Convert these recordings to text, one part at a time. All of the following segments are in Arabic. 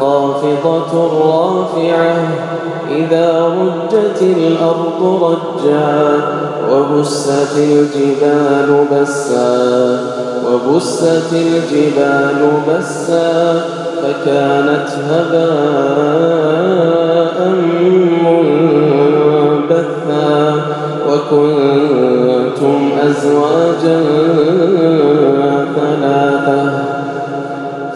خافضة رافعة. إذا رجت الأرض رجا وبست الجبال بسا وبست الجبال بسا فكانت هباء منبثا. وكنتم أزواجا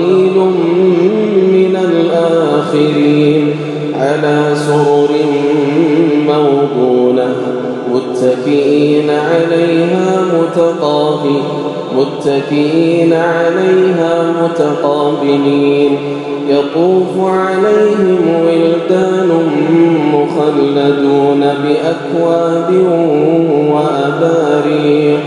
وقليل من الآخرين على سرر موضونة متكئين عليها متقابل متكئين عليها متقابلين. يطوف عليهم ولدان مخلدون بأكواب وأباريق.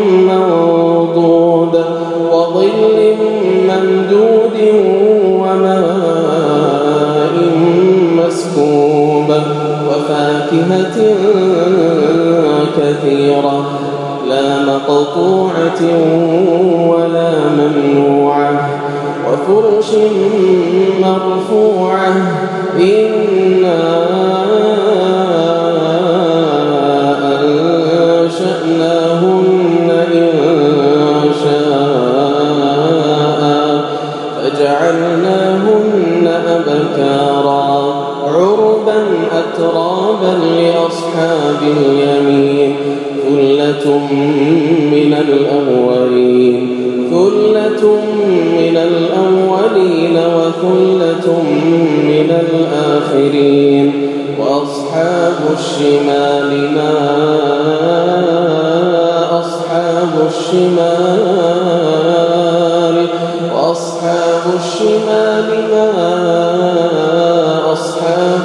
وماء مسكوب وفاكهة كثيرة لا مقطوعة ولا ممنوعة وفرش مرفوعة إنا أترابا لأصحاب اليمين ثلة من الأولين ثلة من الأولين وثلة من الآخرين. وأصحاب الشمال ما أصحاب الشمال وأصحاب الشمال ما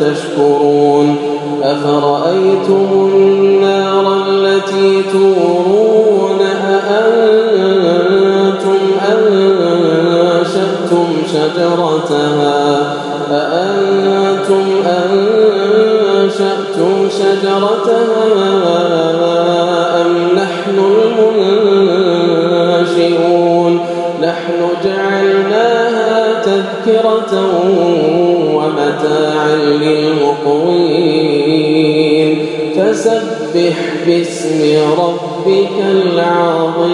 تشكرون. أفرأيتم النار التي تورون؟ أأنتم أنشأتم شجرتها؟ أأنتم أنشأتم شجرتها؟ تذكرة ومتاعا للمقوين. فسبح باسم ربك العظيم.